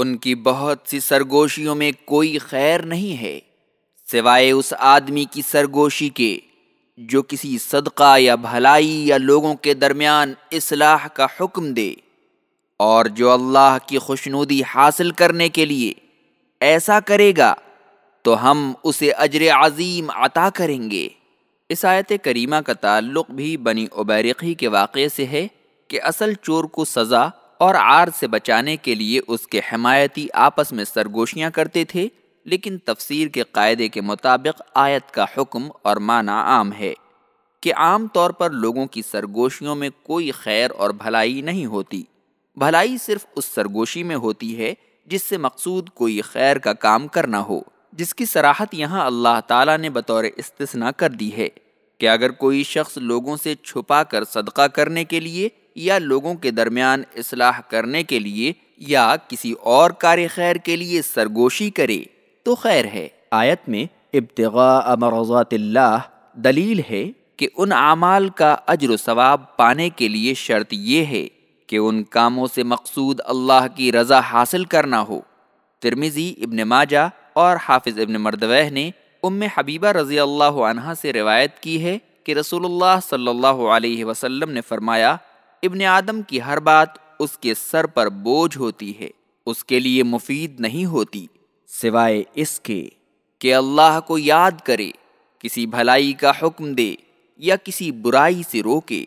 ان کی بہت سی سرگوشیوں میں کوئی خیر نہیں ہے، سوائے اس آدمی کی سرگوشی کے، جو کسی صدقہ یا بھلائی یا لوگوں کے درمیان اصلاح کا حکم دے۔ اور جو اللہ کی خوشنودی حاصل کرنے کے لیے ایسا کرے گا، تو ہم اسے اجر عظیم عطا کریں گے۔ اس آیت کریمہ کا تعلق بھی بنی عبیرقی کے واقعے سے ہے کہ اصل چور کو سزا اور آر سے بچانے کے لیے اس کے حمایتی آپس میں سرگوشیاں کرتے تھے، لیکن تفسیر کے قاعدے کے مطابق آیت کا حکم اور معنی عام ہے کہ عام طور پر لوگوں کی سرگوشیوں میں کوئی خیر اور بھلائی نہیں ہوتی۔ بھلائی صرف اس سرگوشی میں ہوتی ہے جس سے مقصود کوئی خیر کا کام کرنا ہو، جس کی سراحت یہاں اللہ تعالیٰ نے بطور استثنا کر دی ہے کہ اگر کوئی شخص لوگوں سے چھپا کر صدقہ کرنے کے لیے یا لوگوں کے درمیان اصلاح کرنے کے لیے یا کسی اور کار خیر کے لیے سرگوشی کرے تو خیر ہے۔ آیت میں ابتغاء مرضات اللہ دلیل ہے کہ ان اعمال کا اجر و ثواب پانے کے لیے شرط یہ ہے کہ ان کاموں سے مقصود اللہ کی رضا حاصل کرنا ہو۔ ترمیزی ابن ماجہ اور حافظ ابن مردوہ نے ام حبیبہ رضی اللہ عنہ سے روایت کی ہے کہ رسول اللہ صلی اللہ علیہ وسلم نے فرمایا ابن آدم کی ہر بات اس کے سر پر بوجھ ہوتی ہے، اس کے لیے مفید نہیں ہوتی، سوائے اس کے کہ اللہ کو یاد کرے، کسی بھلائی کا حکم دے یا کسی برائی سے روکے۔